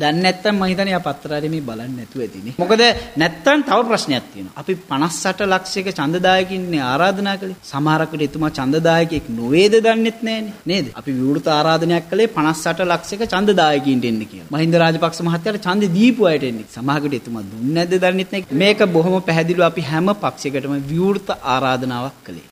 දැන් නැත්තම් මම හිතන්නේ ආ පත්‍රාරේ මේ බලන්නේ නැතුව ඇතිනේ. මොකද නැත්තම් තව ප්‍රශ්නයක් තියෙනවා. අපි 58 ලක්ෂයක ඡන්දදායකින්නේ ආරාධනා කළේ. සමහරකට එතුමා ඡන්දදායකෙක් නොවේද දන්නෙත් නැහනේ. නේද? අපි විවෘත ආරාධනයක් කළේ 58 ලක්ෂයක ඡන්දදායකින්ට එන්න කියලා. මහින්ද රාජපක්ෂ මහත්තයාට ඡන්දෙ දීපු අයට එන්නේ. සමහරකට එතුමා දුන්නේ නැද්ද දන්නෙත් නැහැ. මේක බොහොම පැහැදිලිව අපි හැම පක්ෂයකටම විවෘත ආරාධනාවක් කළේ.